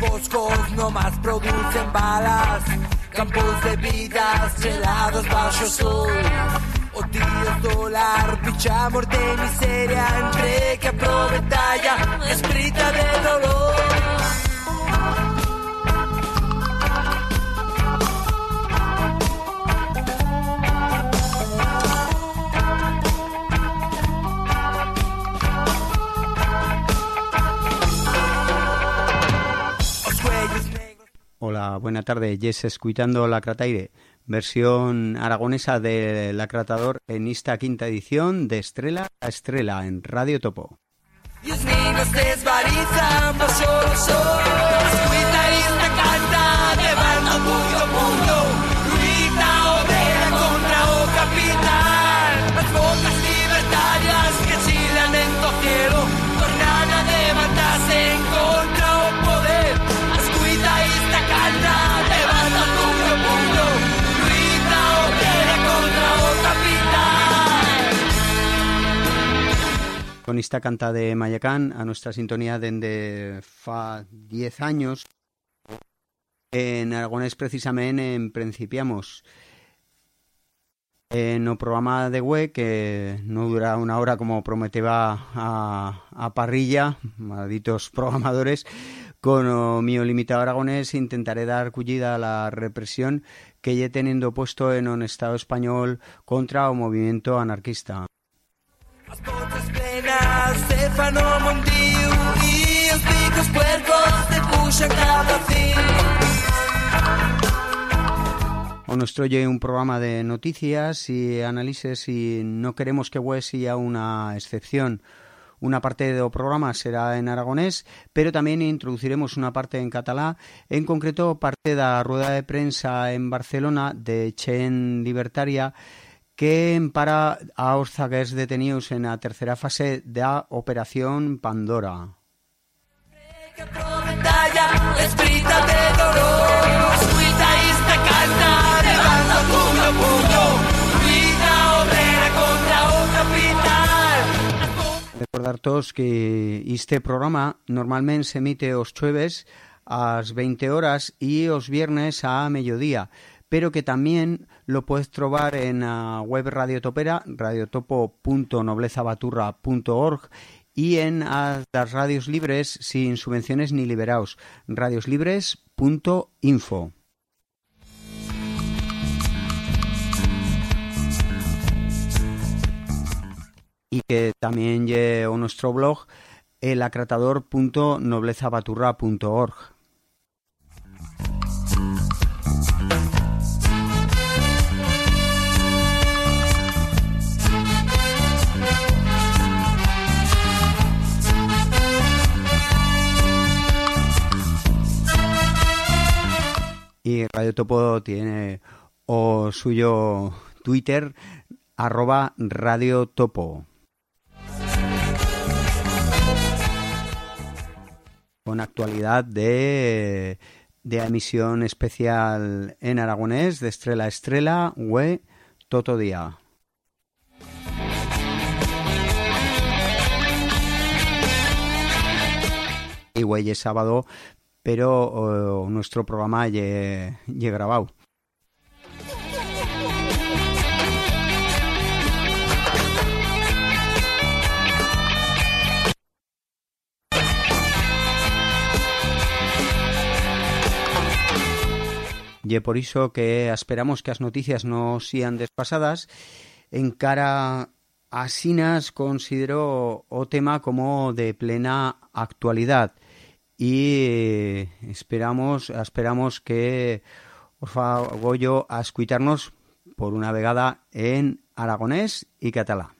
boscos no más producen balas, campos de vidas helados bajo sol. O dólar, picha, y miseria, entre que aprovechalla, escrita de dolor. Hola, buena tarde. Yes, escuchando la Crataire, versión aragonesa de La Cratador en esta quinta edición de Estrella a Estrella en Radio Topo. Con esta canta de Mayacán a nuestra sintonía desde fa 10 años. En aragonés precisamente en principiamos en o programa de web que no dura una hora como prometeba a, a parrilla, malditos programadores, con mío limitado aragonés intentaré dar cullida a la represión que lle teniendo puesto en un Estado español contra o movimiento anarquista. As botas plenas de fano mondío E os picos puercos depuxan cada fin O nuestro oye un programa de noticias y análisis y no queremos que web sea una excepción. Una parte del programa será en aragonés, pero también introduciremos una parte en catalá, en concreto parte de la rueda de prensa en Barcelona de Chen Libertaria, que empara a os zaguers detenidos en la tercera fase de Operación Pandora. Recordar todos que este programa normalmente se emite os jueves a las 20 horas y os viernes a mediodía, pero que también lo puedes trobar en la web Radio Topera, radiotopo.noblezabaturra.org y en las radios libres sin subvenciones ni liberados, radioslibres.info. y que también lleva nuestro blog elacratador.noblezabaturra.org. Radio Topo tiene o suyo Twitter arroba Radio Topo. Con actualidad de, emisión especial en aragonés de Estrella a Estrella, we Toto Día. Y güey es sábado, pero nuestro programa ya grabado. Y por iso que esperamos que as noticias no sean despasadas en cara a Sinas considero o tema como de plena actualidad y esperamos esperamos que os fago a escucharnos por una vegada en aragonés y catalá.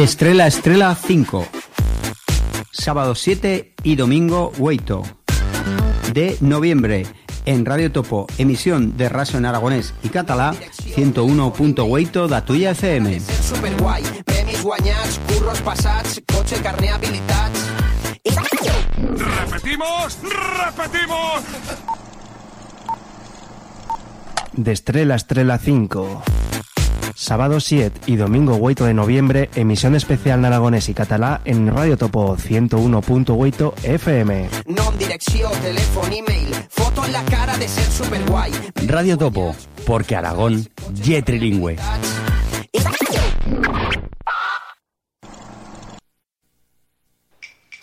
De Estrella a Estrella 5. Sábado 7 y domingo 8 de noviembre en Radio Topo, emisión de raso en aragonés y catalá 101.8 da tuya FM. ¡Repetimos! ¡Repetimos! De Estrella a Estrella 5. Sábado 7 y domingo 8 de noviembre, emisión especial en aragonés y catalá en Radio Topo 101.8 FM. Nom, direcció, telèfon, e-mail, foto en la cara de ser superguai. Radio Topo, porque Aragón ye trilingüe.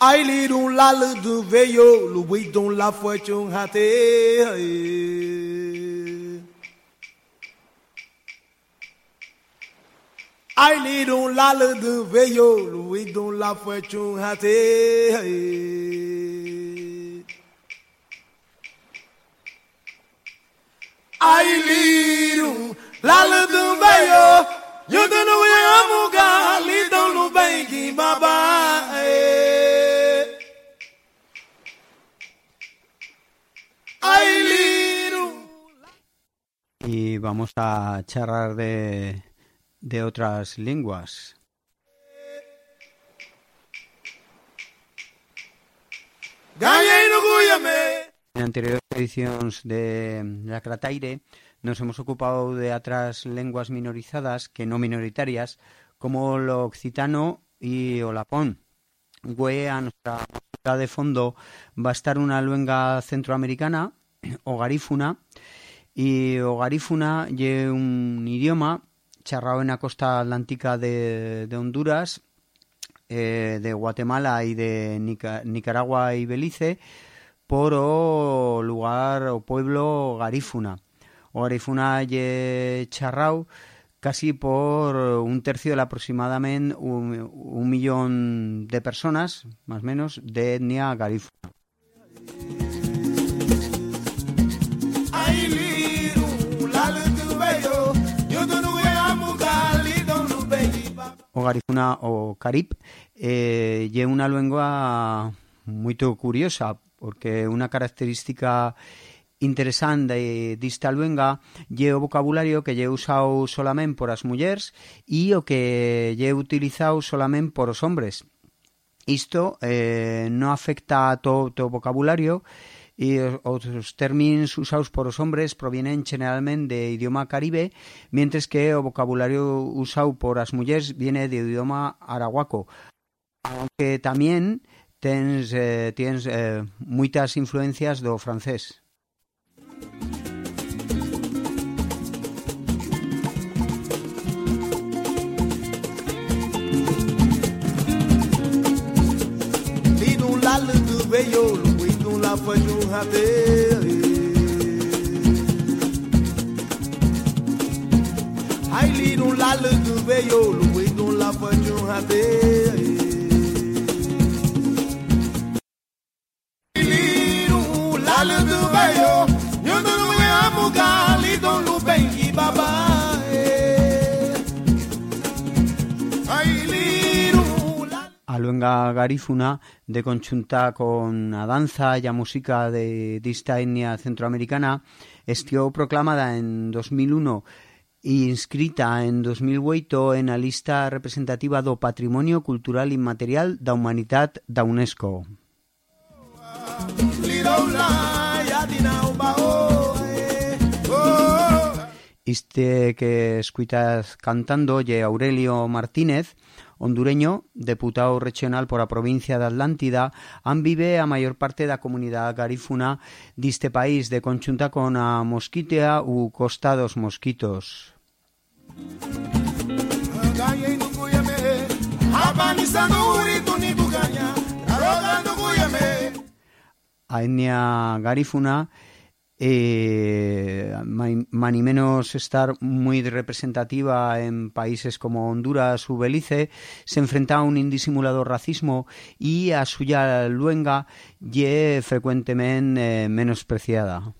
Ai li dun la lu du ve yo lu dun la fue chung ha te Ai li dun la lu du ve yo lu wi dun la fue chung ha te Ai li dun la lu du ve yo dun we amuga li dun lu bengi baba eh. Ai li dun Y vamos a charlar de, de otras lenguas. En anteriores ediciones de La Crataire nos hemos ocupado de otras lenguas minorizadas, que no minoritarias, como lo occitano y o lapón. Güey, a nuestra música de fondo va a estar una luenga centroamericana, o garífuna, y o garífuna es un idioma charrado en la costa atlántica de, de Honduras, eh, de Guatemala y de Nica- Nicaragua y Belice, por o lugar o pueblo garífuna. O garífuna ye charrao casi por un tercio de aproximadamente un, un millón de personas, más o menos, de etnia garífuna. o Garizuna o Carib eh, é unha lengua moito curiosa porque unha característica interesante dista luenga lle o vocabulario que lle usado solamente por as mulleres e o que lle utilizado solamente por os hombres. Isto eh, non afecta a todo o vocabulario, vocabulario os, os términos usados por os hombres provienen generalmente de idioma caribe, mientras que o vocabulario usado por as mulleres viene de idioma arahuaco. Aunque tens, eh, tens eh, moitas influencias do francés. Fue chung ha te Ai li dun la lu du ve yo lu wi dun la fue chung ha te Li dun la lu du ve yo yo dun we amuga li dun lu bengi baba dun la A luenga garífuna de conchunta con a danza y a música de dista etnia centroamericana estió proclamada en 2001 e inscrita en 2008 en a lista representativa do Patrimonio Cultural Inmaterial da Humanidad da UNESCO. Este que escuitas cantando lle Aurelio Martínez, hondureño, deputado regional por a provincia de Atlántida, han vive a maior parte da comunidade garífuna diste país de conchunta con a mosquitea u costa dos mosquitos. A etnia garífuna eh, mai- mani menos estar muy representativa en países como Honduras u Belice, se enfrenta a un indisimulado racismo y a suya luenga ye frecuentemente eh, menospreciada.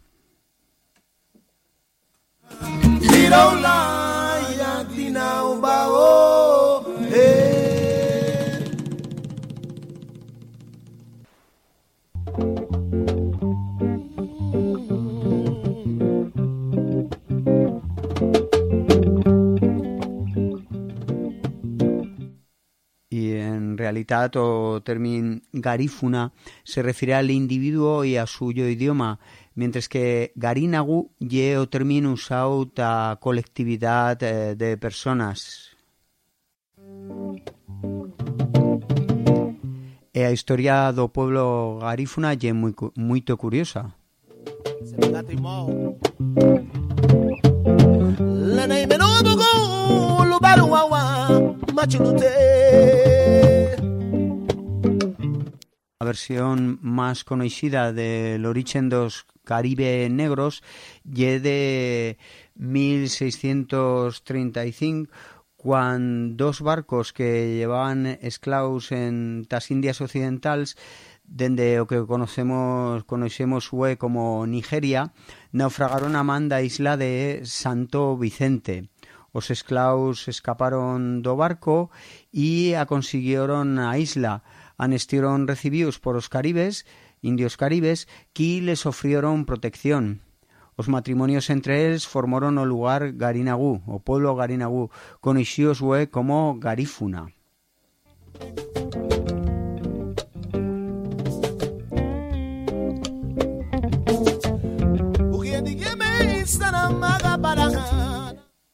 Realitat o término garífuna se refiere al individuo y a suyo idioma, mientras que garinagu ye o término usado a colectividad eh, de personas. E a historia do pueblo garífuna é moi, moito curiosa. A versión máis conhecida del origen dos Caribe negros lle de 1635 cuando dos barcos que llevaban esclavos en las Indias Occidentales dende o que conocemos conocemos hue como Nigeria, naufragaron a man da isla de Santo Vicente. Os esclavos escaparon do barco e a a isla. Anestieron recibidos por os caribes, indios caribes, que les ofrieron protección. Os matrimonios entre eles formaron o lugar Garinagú, o pueblo Garinagú, conocidos hue como Garífuna.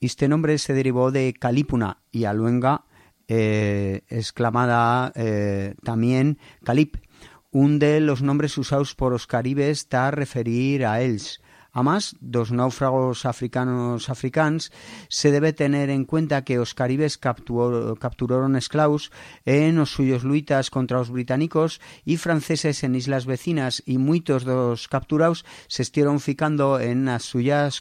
Este nombre se derivó de Calípuna y Aluenga, eh, exclamada eh, también Calip, un de los nombres usados por los caribes para referir a ellos. Además, dos náufragos africanos africans se debe tener en cuenta que os caribes capturaron esclavos en los suyos luitas contra los británicos y franceses en islas vecinas y muchos dos capturados se estieron ficando en las suyas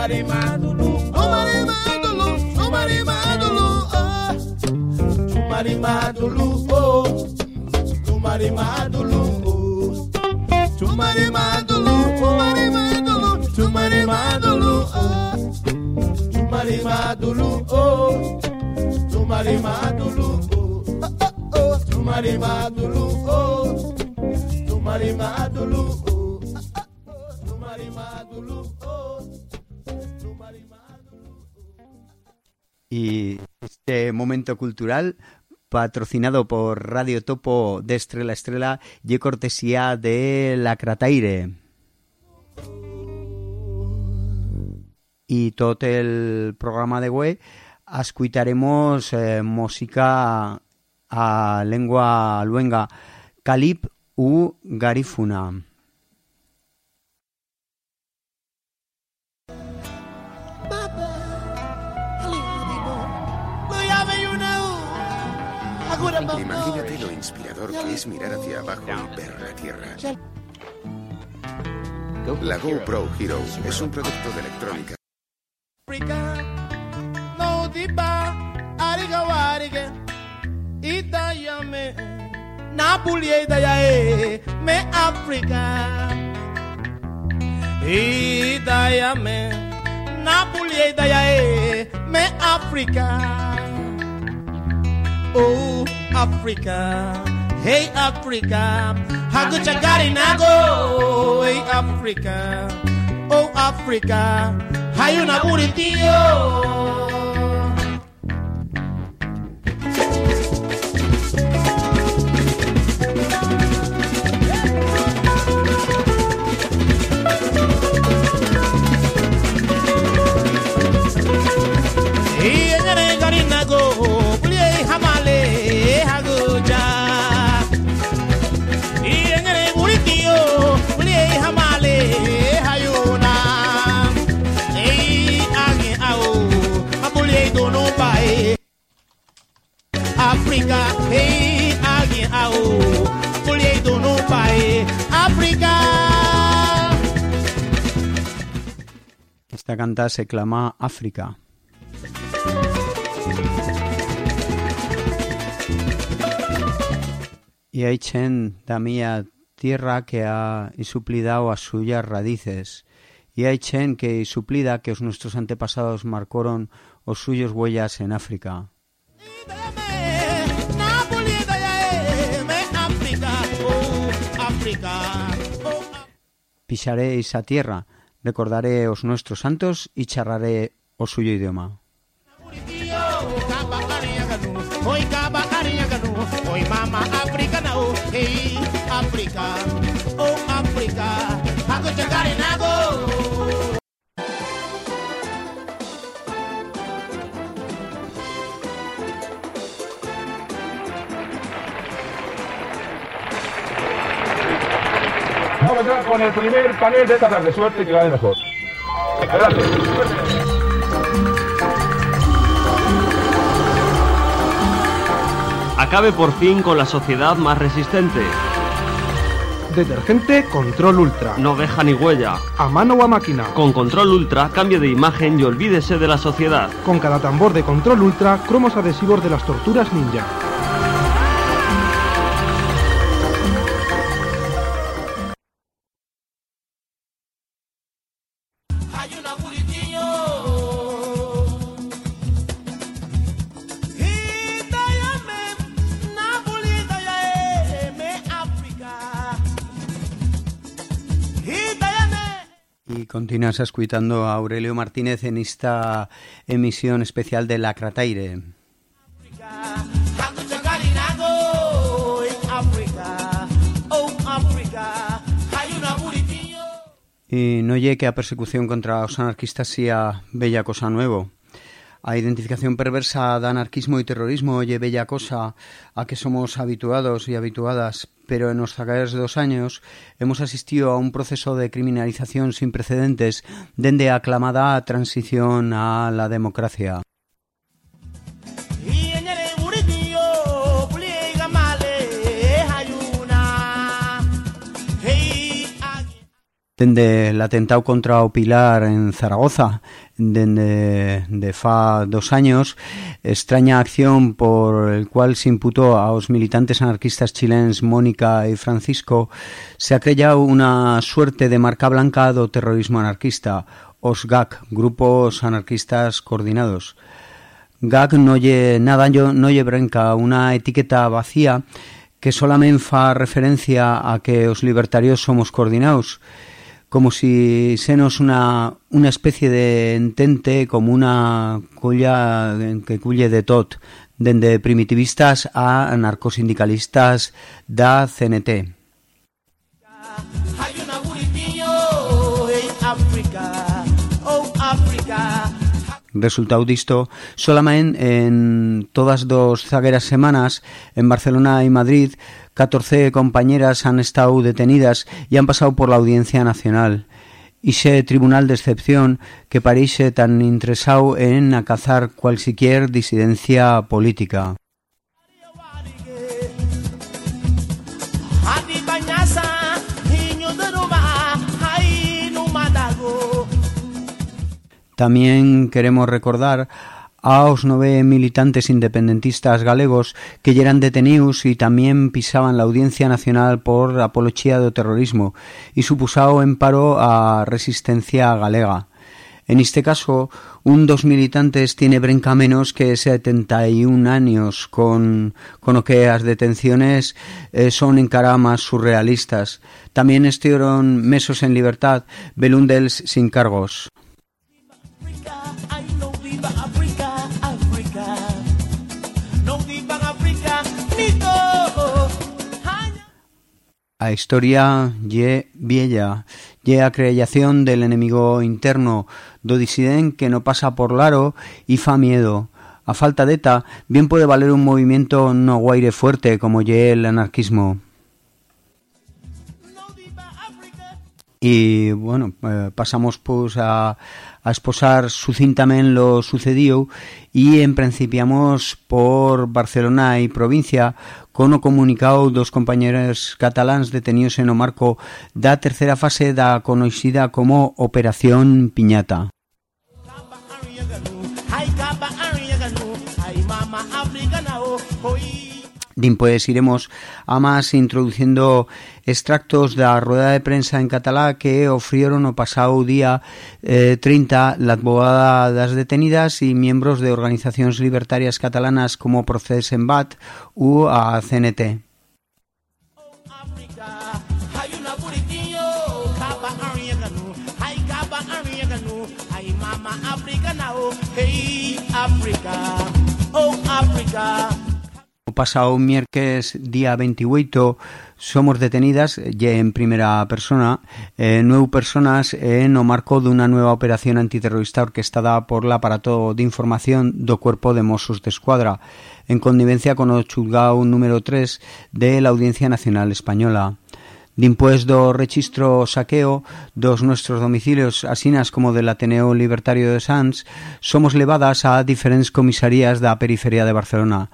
marimadulu, Dulu, Omarema Dulu, Omarema Dulu, oh. Chumarema marimadulu, oh. Chumarema marimadulu, oh. Chumarema marimadulu, Omarema Dulu, Chumarema Dulu, oh. Chumarema marimadulu, oh. Chumarema Dulu, oh. Chumarema marimadulu, oh. Chumarema marimadulu. oh. oh. oh. oh. Y este momento cultural patrocinado por Radio Topo de Estrella Estrella y cortesía de La Crataire. Y todo el programa de web escucharemos eh, música a lengua luenga, Calip u Garifuna. Que es mirar hacia abajo y ver la Tierra. La GoPro Hero es un producto de electrónica. Napoli da ya e me Africa Ida ya me Napoli da ya e me Africa Oh, Africa. Hey, Africa. Hey, tío. Esta canta se clama África. Y hay chen da mía tierra que ha suplidado a suyas raíces. Y hay chen que suplida que os nuestros antepasados marcaron os suyos huellas en África. Pisaré esa tierra, recordaré os nuestros santos y charraré o suyo idioma. Con el primer panel de esta tarde. Suerte que gane mejor. Adelante. Acabe por fin con la sociedad más resistente. Detergente Control Ultra. No deja ni huella. A mano o a máquina. Con Control Ultra cambie de imagen y olvídese de la sociedad. Con cada tambor de Control Ultra, cromos adhesivos de las torturas ninja. Y continúas escuchando a Aurelio Martínez en esta emisión especial de La Crataire. Ako chagari nago, in África, oh África. Hay una buritillo. Y no llegue que a persecución contra los anarquistas sea bella cosa nuevo. A identificación perversa de anarquismo y terrorismo lle bella cosa a que somos habituados y habituadas, pero en los acabados dos años hemos asistido a un proceso de criminalización sin precedentes dende aclamada transición a la democracia. Dende el atentado contra o en Zaragoza, dende de fa dos años, extraña acción por el cual se imputó a los militantes anarquistas chilenos Mónica y Francisco, se ha creado una suerte de marca blanca do terrorismo anarquista, os GAC, Grupos Anarquistas Coordinados. GAC no lle nada, no lle brenca, una etiqueta vacía que solamente fa referencia a que os libertarios somos coordinados, como si senos una, una especie de entente como una culla que culle de tot, dende primitivistas a anarcosindicalistas da CNT. Resultado disto, solamente en todas dos zagueras semanas, en Barcelona y Madrid, 14 compañeras han estado detenidas y han pasado por la Audiencia Nacional. Y ese tribunal de excepción que parece tan interesado en acazar cualquier disidencia política. También queremos recordar a os nove militantes independentistas galegos que eran detenidos y también pisaban la Audiencia Nacional por apología do terrorismo y supusado en paro a resistencia galega. En este caso, un dos militantes tiene brenca menos que 71 años, con, con lo que las detenciones eh, son en cara más surrealistas. También estuvieron mesos en libertad, belundels sin cargos. A historia ye vieja, ye a creación del enemigo interno, do disiden que no pasa por laro y fa miedo. A falta de ta, bien puede valer un movimiento no guaire fuerte como ye el anarquismo. Y bueno, eh, pasamos pues a, a exposar sucintamente lo sucedido y en principiamos por Barcelona y provincia con o comunicado dos compañeros catalans detenidos en o da tercera fase da conocida como Operación Piñata. now, hoy. Dimpués iremos a más introduciendo extractos da rueda de prensa en catalá que ofrieron o pasado día eh, 30 la detenidas y miembros de organizaciones libertarias catalanas como Procés en BAT u a CNT. Pasado miércoles día 28 somos detenidas ya en primera persona eh, nueve personas en o marco de una nueva operación antiterrorista orquestada por el aparato de información do Cuerpo de Mossos de Escuadra en connivencia con o chulgao número 3 de la Audiencia Nacional Española. Dimpués do saqueo dos nuestros domicilios, asinas como del Ateneo Libertario de Sans, somos levadas a diferentes comisarías da periferia de Barcelona.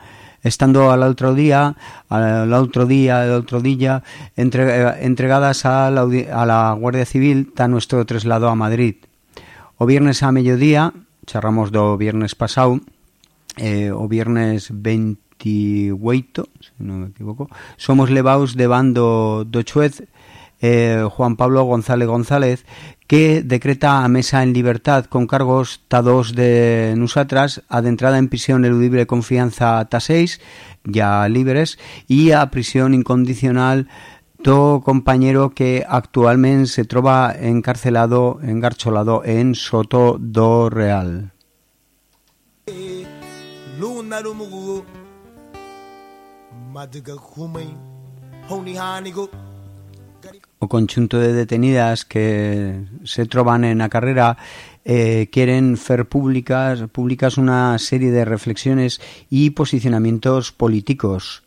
Estando al otro día, al otro día, al otro día, entre, entregadas a la, a la Guardia Civil, está nuestro traslado a Madrid. O viernes a mediodía, charramos do viernes pasado, eh, o viernes 20 28, se non me equivoco, somos levados de bando do xuez eh, Juan Pablo González González que decreta a mesa en libertad con cargos ta dos de nosotras a de entrada en prisión eludible confianza ta seis ya libres y a prisión incondicional do compañero que actualmente se trova encarcelado, engarcholado en Soto do Real. O conjunto de detenidas que se troban en la carrera eh, quieren hacer públicas, públicas una serie de reflexiones y posicionamientos políticos.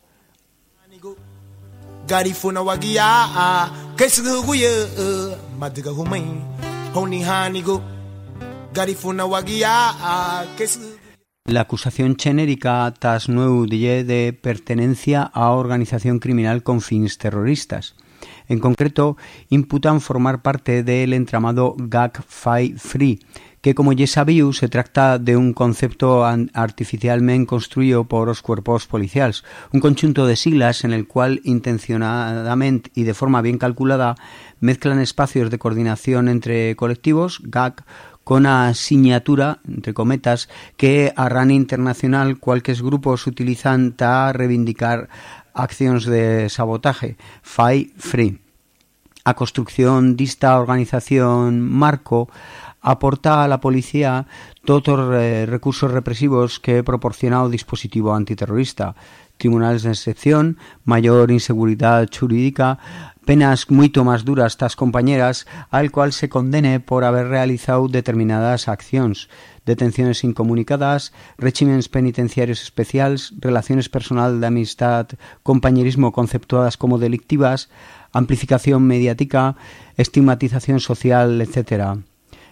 La acusación genérica tas de pertenencia a organización criminal con fines terroristas. En concreto, imputan formar parte del entramado GAC Fi Free, que como ya sabido se trata de un concepto artificialmente construido por los cuerpos policiales, un conjunto de siglas en el cual intencionadamente y de forma bien calculada mezclan espacios de coordinación entre colectivos, GAC, con asignatura, entre cometas, que a RAN internacional cualquier grupos utilizan para reivindicar acciones de sabotaje, FAI Free. A construcción dista organización marco aporta a la policía todos los eh, recursos represivos que proporciona o dispositivo antiterrorista, tribunales de excepción, mayor inseguridad jurídica, penas mucho más duras estas compañeras al cual se condene por haber realizado determinadas acciones, detenciones incomunicadas, regímenes penitenciarios especiales, relaciones personal de amistad, compañerismo conceptuadas como delictivas, amplificación mediática, estigmatización social, etcétera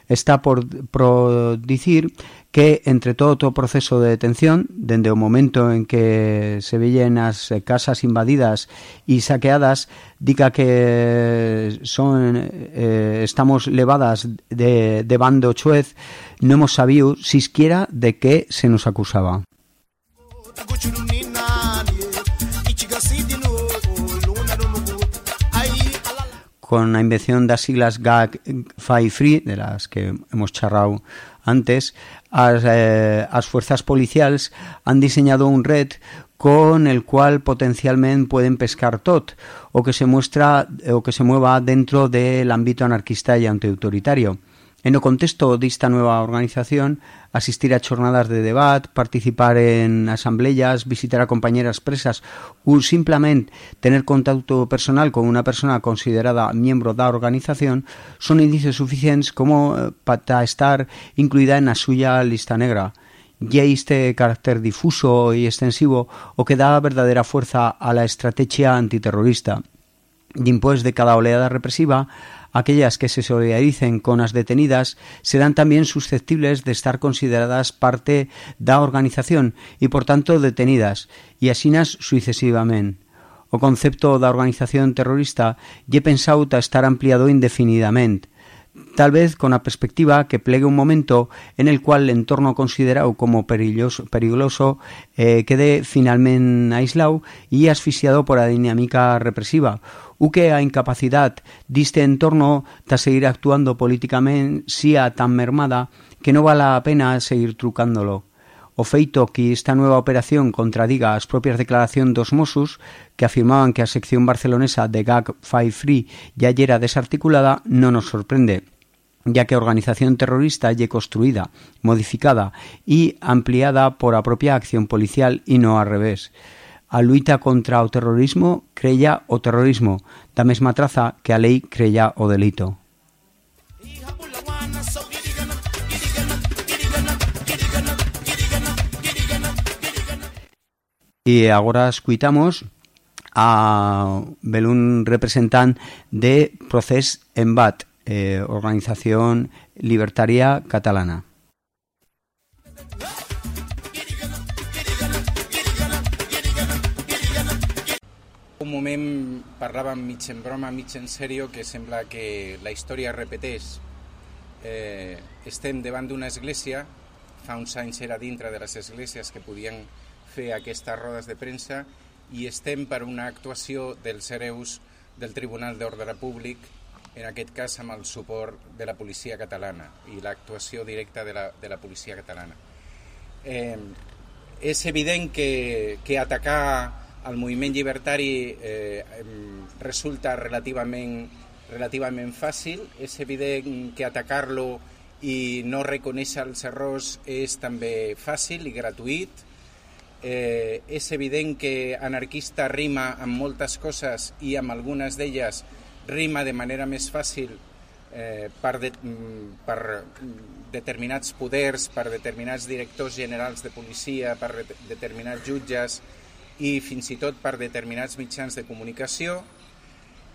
está por, por dicir que entre todo o proceso de detención, dende o momento en que se veían as casas invadidas e saqueadas, dica que son eh, estamos levadas de, de bando chuez, non hemos sabido siquiera de que se nos acusaba. Con la invención de las siglas GAG, FI Free, de las que hemos charrado antes, las eh, fuerzas policiales han diseñado un red con el cual potencialmente pueden pescar tot o que se muestra o que se mueva dentro del ámbito anarquista y antiautoritario. En el contexto de esta nueva organización, asistir a jornadas de debate, participar en asambleas, visitar a compañeras presas o simplemente tener contacto personal con una persona considerada miembro de la organización son indicios suficientes como eh, para estar incluida en la suya lista negra. Y este carácter difuso y extensivo o que da verdadera fuerza a la estrategia antiterrorista. Después de cada oleada represiva, aquellas que se solidaricen con las detenidas serán también susceptibles de estar consideradas parte da organización y por tanto detenidas, y asinas sucesivamente. O concepto da organización terrorista lle pensado estar ampliado indefinidamente. Tal vez con la perspectiva que plegue un momento en el cual el entorno considerado como peligroso, peligroso eh, quede finalmente aislado y asfixiado por la dinámica represiva, u que a incapacidad diste entorno de seguir actuando políticamente sea tan mermada que no vale la pena seguir trucándolo. O feito que esta nueva operación contradiga as propias declaracións dos Mossos que afirmaban que a sección barcelonesa de GAG Five Free ya era desarticulada non nos sorprende ya que organización terrorista lle construída, modificada e ampliada por a propia acción policial e no ao revés. A luita contra o terrorismo crella o terrorismo, da mesma traza que a lei crella o delito. E agora escuitamos a Belún representant de Procés Embat, eh, organización libertaria catalana. Un moment parlàvem mig en broma, mig en sèrio, que sembla que la història repeteix. Eh, estem davant d'una església, fa uns anys era dintre de les esglésies que podien fer aquestes rodes de premsa i estem per una actuació dels hereus del Tribunal d'Ordre Públic, en aquest cas amb el suport de la policia catalana i l'actuació directa de la, de la policia catalana. Eh, és evident que, que atacar el moviment llibertari eh, resulta relativament, relativament fàcil. És evident que atacar-lo i no reconèixer els errors és també fàcil i gratuït. Eh, és evident que anarquista rima amb moltes coses i amb algunes d'elles rima de manera més fàcil eh, per, de, per determinats poders, per determinats directors generals de policia, per determinats jutges, i fins i tot per determinats mitjans de comunicació.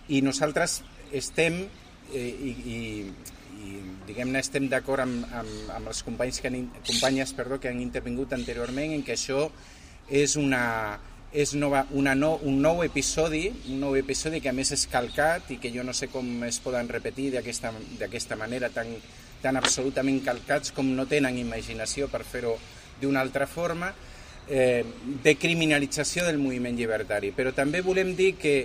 I nosaltres estem eh, i, i, i diguem-ne estem d'acord amb, amb, amb els companys que han, companyes perdó, que han intervingut anteriorment en que això és una, és nova, una no, un nou episodi, un nou episodi que a més és calcat i que jo no sé com es poden repetir d'aquesta manera tan, tan absolutament calcats com no tenen imaginació per fer-ho d'una altra forma eh, de criminalització del moviment llibertari. Però també volem dir que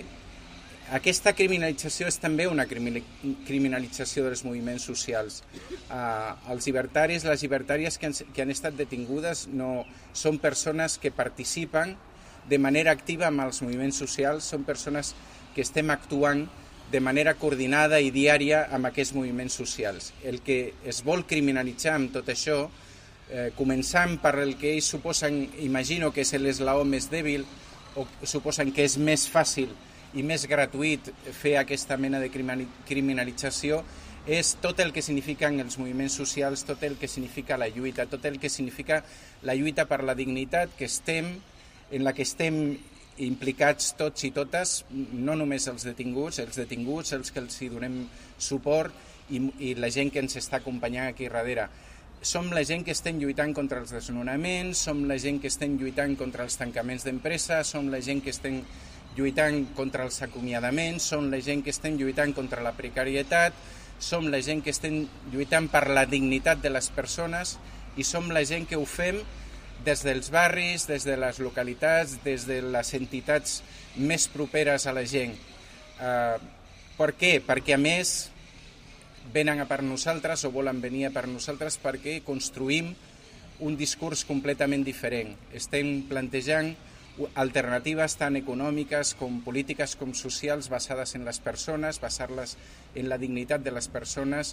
aquesta criminalització és també una criminalització dels moviments socials. Eh, els llibertaris, les llibertàries que han, que han estat detingudes no són persones que participen de manera activa amb els moviments socials, són persones que estem actuant de manera coordinada i diària amb aquests moviments socials. El que es vol criminalitzar amb tot això eh, començant per el que ells suposen, imagino que és l'eslaó més dèbil, o suposen que és més fàcil i més gratuït fer aquesta mena de criminalització, és tot el que signifiquen els moviments socials, tot el que significa la lluita, tot el que significa la lluita per la dignitat que estem, en la que estem implicats tots i totes, no només els detinguts, els detinguts, els que els hi donem suport i, i la gent que ens està acompanyant aquí darrere. Som la gent que estem lluitant contra els desnonaments, som la gent que estem lluitant contra els tancaments d'empresa, som la gent que estem lluitant contra els acomiadaments, som la gent que estem lluitant contra la precarietat, som la gent que estem lluitant per la dignitat de les persones i som la gent que ho fem des dels barris, des de les localitats, des de les entitats més properes a la gent. Uh, per què? Perquè, a més, venen a per nosaltres o volen venir a per nosaltres perquè construïm un discurs completament diferent. Estem plantejant alternatives tant econòmiques com polítiques com socials basades en les persones, basar-les en la dignitat de les persones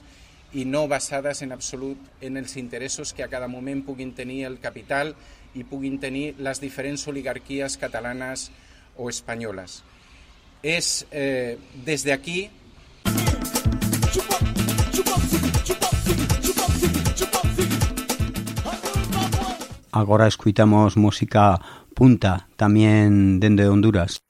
i no basades en absolut en els interessos que a cada moment puguin tenir el capital i puguin tenir les diferents oligarquies catalanes o espanyoles. És eh, des d'aquí Ahora escuchamos música punta, también desde Honduras.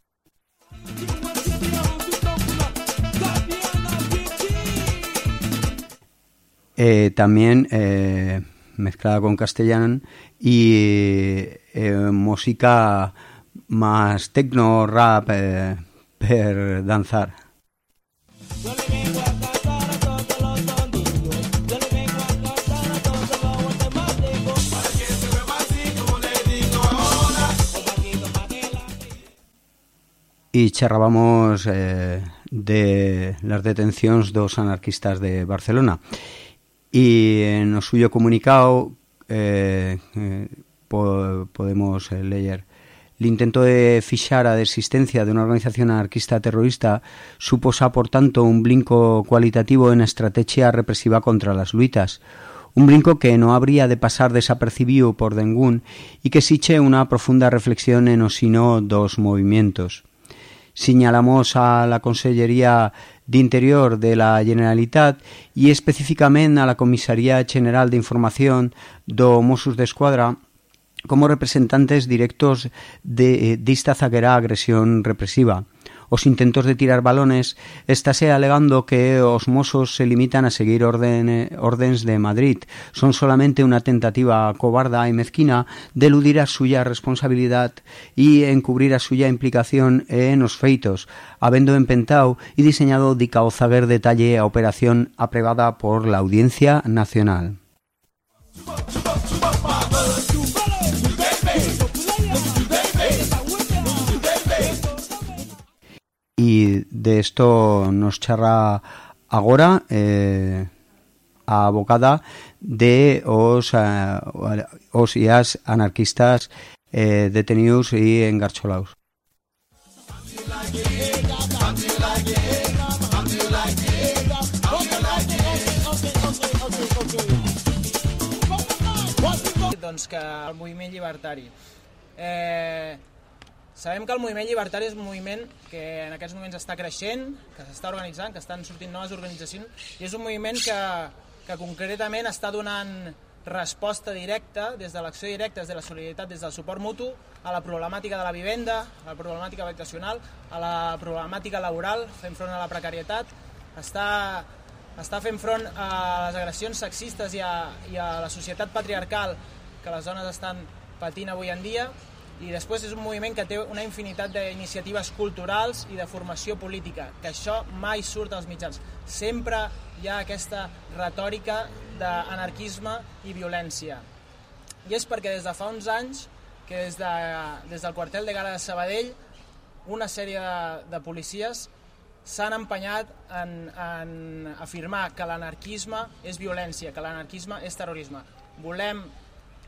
Eh, también eh, mezclada con castellano y eh, música más techno, rap, per danzar. y charrábamos de las detenciones dos anarquistas de Barcelona. E no suyo comunicado eh, eh, po, podemos eh, leer L'intento de fixar a desistencia de unha organización anarquista terrorista suposa, por tanto, un blinco cualitativo en a estrategia represiva contra las luitas, un brinco que no habría de pasar desapercibido por ningún y que siche una profunda reflexión en o sino dos movimientos. Señalamos a la Consellería de Interior de la Generalitat y específicamente a la Comisaría General de Información do Mossos de Escuadra como representantes directos de, de esta zaguera agresión represiva. os intentos de tirar balones, estáse alegando que os mozos se limitan a seguir orden, ordens de Madrid. Son solamente una tentativa cobarda e mezquina de eludir a súa responsabilidad e encubrir a súa implicación en os feitos, habendo empentado e diseñado de caozaguer detalle a operación aprobada por la Audiencia Nacional. Chupa, chupa. Y de esto nos charra agora eh, a abocada de os, eh, os e as anarquistas eh, detenidos e engarcholados. doncs que el moviment Sabem que el moviment llibertari és un moviment que en aquests moments està creixent, que s'està organitzant, que estan sortint noves organitzacions, i és un moviment que, que concretament està donant resposta directa, des de l'acció directa, des de la solidaritat, des del suport mutu, a la problemàtica de la vivenda, a la problemàtica habitacional, a la problemàtica laboral, fent front a la precarietat, està, està fent front a les agressions sexistes i a, i a la societat patriarcal que les dones estan patint avui en dia, i després és un moviment que té una infinitat d'iniciatives culturals i de formació política, que això mai surt als mitjans. Sempre hi ha aquesta retòrica d'anarquisme i violència. I és perquè des de fa uns anys que des, de, des del quartel de Gara de Sabadell una sèrie de, de policies s'han empenyat en, en afirmar que l'anarquisme és violència, que l'anarquisme és terrorisme. Volem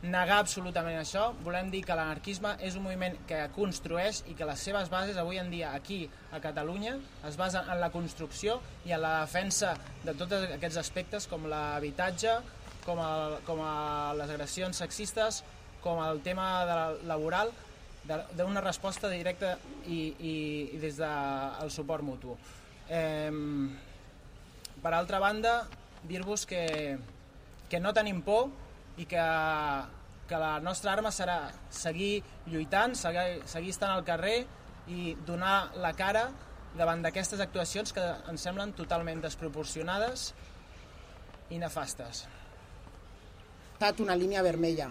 negar absolutament això. Volem dir que l'anarquisme és un moviment que construeix i que les seves bases avui en dia aquí a Catalunya es basen en la construcció i en la defensa de tots aquests aspectes com l'habitatge, com, el, com a les agressions sexistes, com el tema de la, laboral, d'una resposta directa i, i, i des del de, suport mutu. Eh, per altra banda, dir-vos que, que no tenim por i que, que la nostra arma serà seguir lluitant, seguir, seguir estant al carrer i donar la cara davant d'aquestes actuacions que ens semblen totalment desproporcionades i nefastes. Ha estat una línia vermella,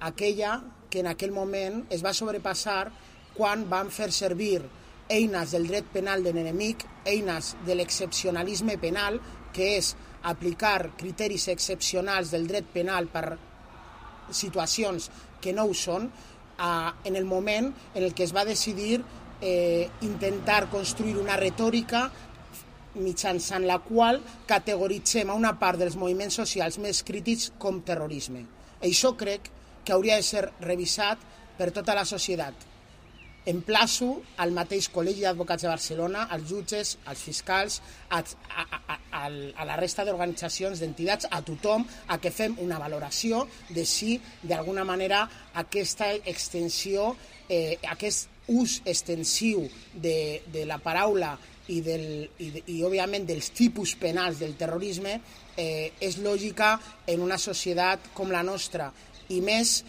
aquella que en aquell moment es va sobrepassar quan van fer servir eines del dret penal de l'enemic, eines de l'excepcionalisme penal, que és aplicar criteris excepcionals del dret penal per situacions que no ho són, eh, en el moment en el que es va decidir eh, intentar construir una retòrica mitjançant la qual categoritzem a una part dels moviments socials més crítics com terrorisme. Això crec que hauria de ser revisat per tota la societat emplaço al mateix Col·legi d'Advocats de Barcelona, als jutges, als fiscals, a, a, a, a, la resta d'organitzacions, d'entitats, a tothom, a que fem una valoració de si, d'alguna manera, aquesta extensió, eh, aquest ús extensiu de, de la paraula i, del, i, i, òbviament, dels tipus penals del terrorisme eh, és lògica en una societat com la nostra, i més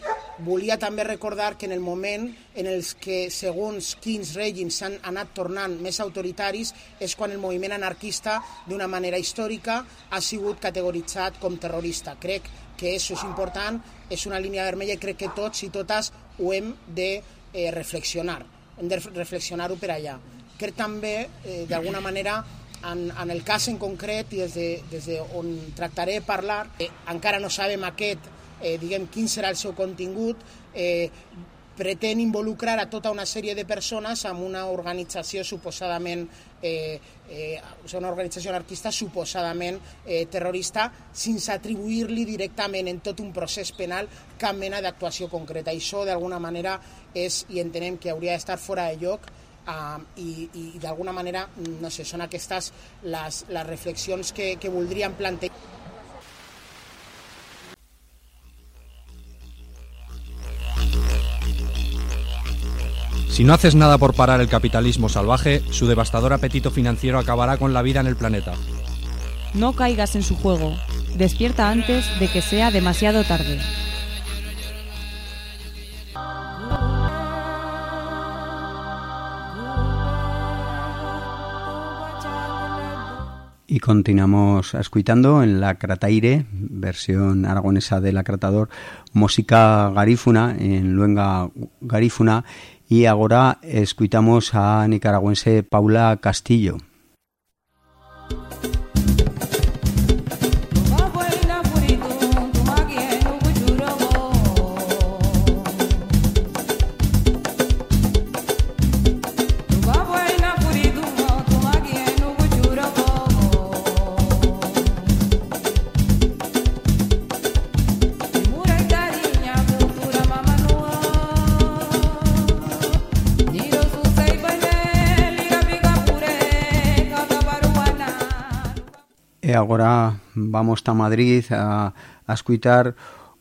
volia també recordar que en el moment en els que segons quins règims s'han anat tornant més autoritaris és quan el moviment anarquista d'una manera històrica ha sigut categoritzat com terrorista. Crec que això és important, és una línia vermella i crec que tots i totes ho hem de eh, reflexionar, hem de reflexionar-ho per allà. Crec també, eh, d'alguna manera, en, en el cas en concret i des de, des de on tractaré de parlar, eh, encara no sabem aquest eh, diguem quin serà el seu contingut, eh, pretén involucrar a tota una sèrie de persones amb una organització suposadament eh, eh, una organització anarquista suposadament eh, terrorista sense atribuir-li directament en tot un procés penal cap mena d'actuació concreta. I això d'alguna manera és, i entenem que hauria d'estar fora de lloc uh, i, i d'alguna manera, no sé, són aquestes les, les reflexions que, que voldríem plantejar. Si no haces nada por parar el capitalismo salvaje, su devastador apetito financiero acabará con la vida en el planeta. No caigas en su juego. Despierta antes de que sea demasiado tarde. Y continuamos escuchando en la Crataire, versión aragonesa del acratador, música garífuna, en luenga garífuna, y ahora escuchamos a nicaragüense Paula Castillo. agora vamos a Madrid a, a escuitar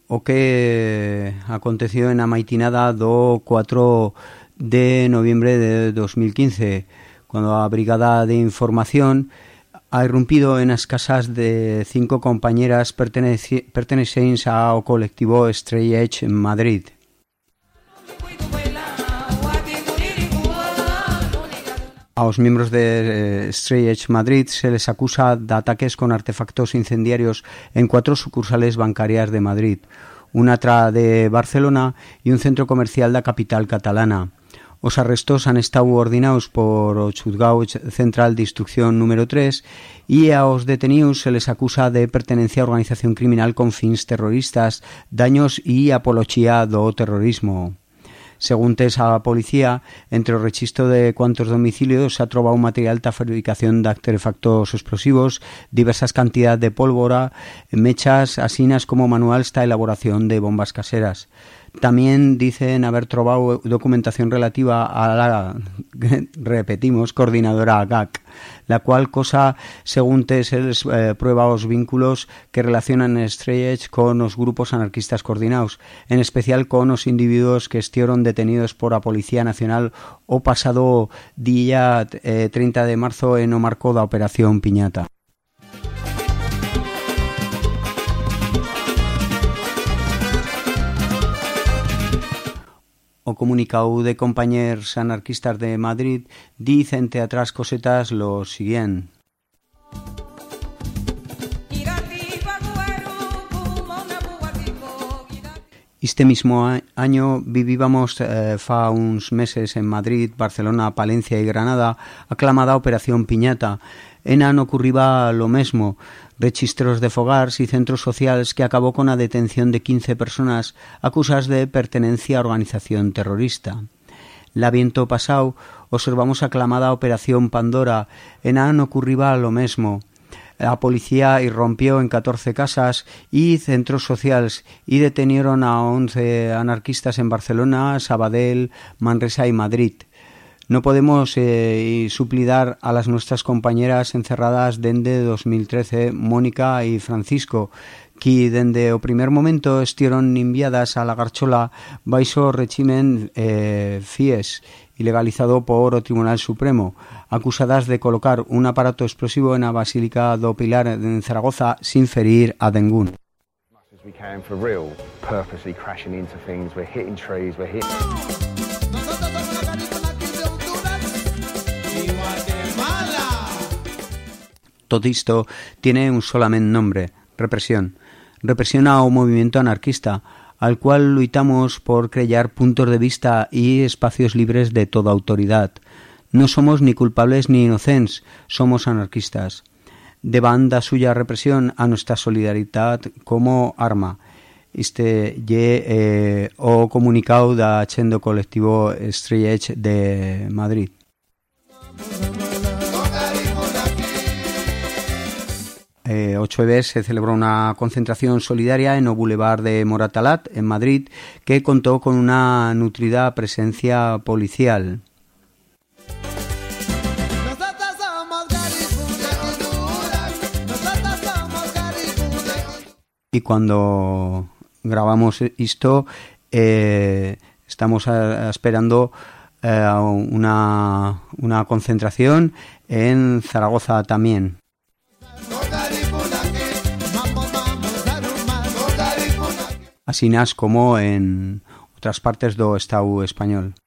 o que aconteceu na maitinada do 4 de noviembre de 2015, cando a Brigada de Información ha irrumpido en as casas de cinco compañeras pertenecentes ao colectivo Stray Edge en Madrid. Aos miembros de eh, Stray Edge Madrid se les acusa de ataques con artefactos incendiarios en cuatro sucursales bancarias de Madrid, una tra de Barcelona y un centro comercial da capital catalana. Os arrestos han estado ordenados por o Central de Instrucción número 3 e aos detenidos se les acusa de pertenencia a organización criminal con fins terroristas, daños e apología do terrorismo. Según a policía, entre o rechisto de cuantos domicilios se ha trobado material da fabricación de artefactos explosivos, diversas cantidades de pólvora, mechas, asinas como manuales da elaboración de bombas caseras. También dicen haber trobado documentación relativa a la, repetimos, coordinadora GAC, la cual cosa, según TES, eh, prueba os vínculos que relacionan Stray Edge con los grupos anarquistas coordinados, en especial con los individuos que estuvieron detenidos por la Policía Nacional o pasado día eh, 30 de marzo en o marco da Operación Piñata. O comunicado de compañeros anarquistas de Madrid dice entre atrás cosetas lo siguiente. Este mismo año vivíamos eh, fa uns meses en Madrid, Barcelona, Palencia y Granada aclamada Operación Piñata. En ano ocurriba lo mesmo, registros de fogars y centros sociales que acabó con la detención de 15 personas acusadas de pertenencia a organización terrorista. La viento pasado observamos aclamada Operación Pandora. En ano ocurriba lo mesmo. La policía irrompió en 14 casas y centros sociales y detenieron a 11 anarquistas en Barcelona, Sabadell, Manresa y Madrid. No podemos eh, suplidar a las nuestras compañeras encerradas dende 2013, Mónica y Francisco, que dende o primer momento estieron enviadas a la Garchola baixo régimen eh, FIES ilegalizado por o Tribunal Supremo, acusadas de colocar un aparato explosivo en la Basílica do Pilar en Zaragoza sin ferir a ningún. we for real, purposely crashing into things. We're hitting trees, we're hitting. Todo isto tiene un solamente nombre, represión. Represión ao movimiento anarquista, al cual luitamos por crear puntos de vista y espacios libres de toda autoridad. No somos ni culpables ni inocentes, somos anarquistas. De banda suya represión a nuestra solidaridad como arma. este ye eh, o comunicado da chendo colectivo Straight Edge de Madrid. Eh, 8 se celebró una concentración solidaria en el Boulevard de Moratalat, en Madrid, que contó con una nutrida presencia policial. Y cuando grabamos esto, eh, estamos esperando eh, una concentración en Zaragoza también. asinas como en outras partes do Estado español.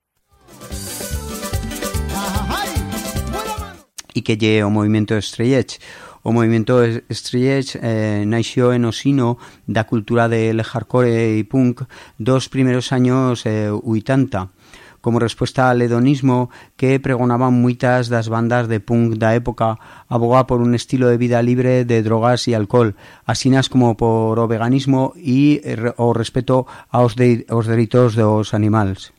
E que lle o movimento Strelech? O movimento Strelech eh, naixo en osino da cultura del hardcore e punk dos primeiros años eh, 80 como respuesta al hedonismo que pregonaban moitas das bandas de punk da época aboga por un estilo de vida libre de drogas e alcohol, asinas como por o veganismo e eh, o respeto aos, de, aos dereitos dos animais.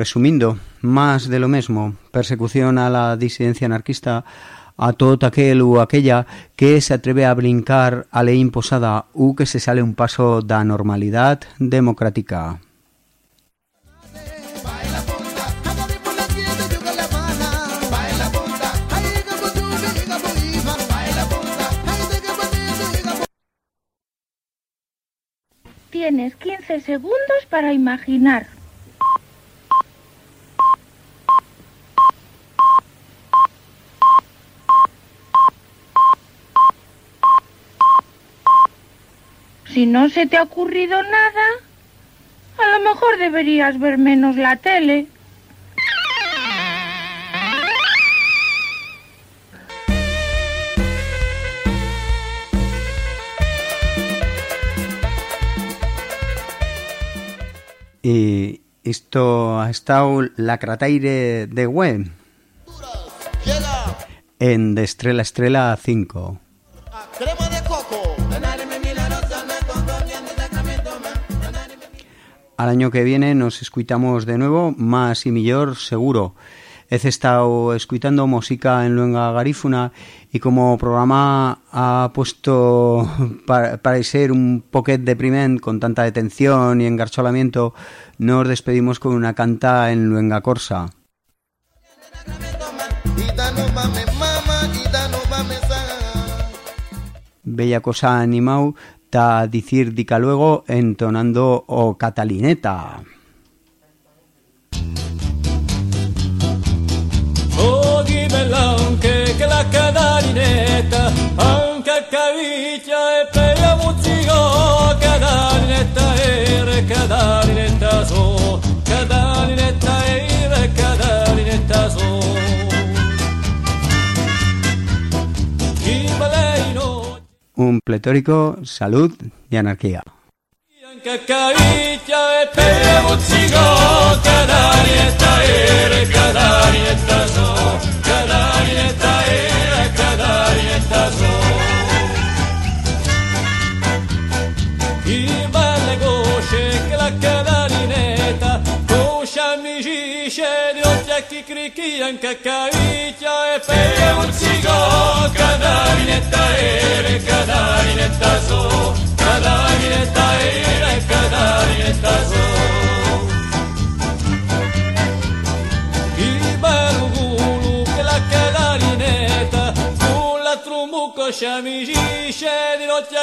Por resumindo, más de lo mesmo, persecución a la disidencia anarquista a todo aquel ou aquella que se atreve a brincar a lei imposada ou que se sale un paso da normalidade democrática. Tienes 15 segundos para imaginar. Si no se te ha ocurrido nada, a lo mejor deberías ver menos la tele. E isto ha estado la crataire de web en De Estrela a Estrela 5. Al año que viene nos escuitamos de nuevo, más y mejor seguro. He estado escuchando música en Luenga Garífuna y como programa ha puesto para, parecer un poquet depriment con tanta detención y engarcholamiento, nos despedimos con una canta en Luenga Corsa. Bella cosa animau ta dicir dica luego entonando o catalineta. Oh, anche che la cadalinetta, anche cavicchia e per la musica, cadalinetta e cadalinetta so, cadalinetta e Un pletórico, salud y anarquía. txikian kakabitza epe Ere utziko kadabin eta ere kadabin eta zo Kadabin eta ere kadabin eta zo.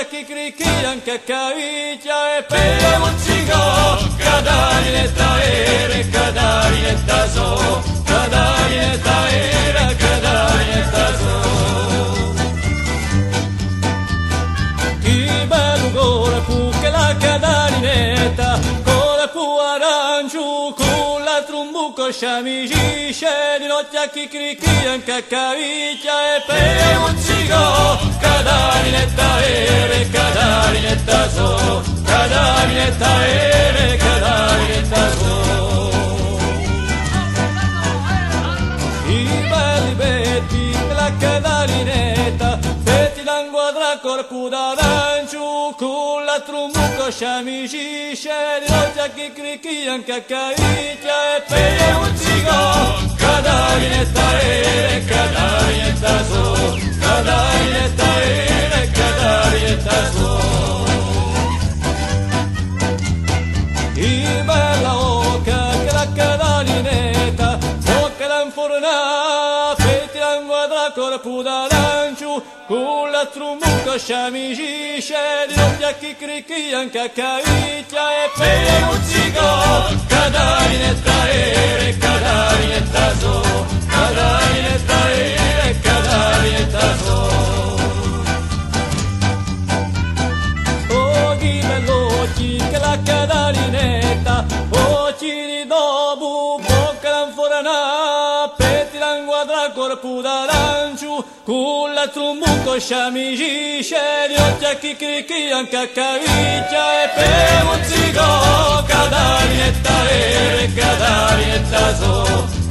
Chi cricchia anche cavicchia e per un cigo cadarinetta ere cadarinetta so cadarinetta era sciamisce di notte a chi cricchia anche cavicchia e per un cigo cadarinetta ere cadarinetta so cadarinetta ere cadarinetta so I belli betti della cadarinetta Fetti d'anguadra corpo d'arancio Con la trumbuco sciamici Sceri notte a chi cricchi anche a caicchia E per un cigo Cadarinetta ere cadarinetta so Cadarinetta Con la trumucca sciamici Scedi non chi cricchi anche a cavicchia E per un cigo Cadarinetta ere cadarinetta so Cadarinetta ere cadarinetta so كوكو دارانجو كولا ترومبوكو شاميجي شريوتا كيكريكي انكا كاريتا بيوتسيغو كداريتا ايري كداريتا زو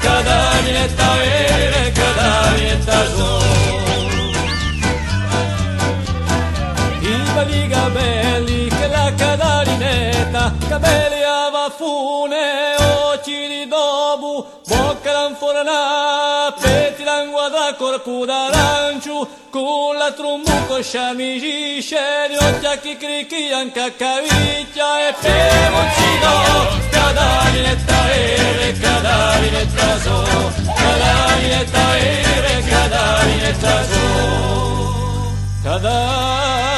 كداريتا ايري كداريتا زو Liberi capelli che la cadarinetta capelli a vaffune occhi di dobu bocca l'infornata corpo d'arancio, con la trumbuco sciamici, sceri, occhi a chi cricchi anche a cavicchia e cigo, cadarinetta ere, cadarinetta so, cadarinetta ere, cadarinetta so. Cadarinetta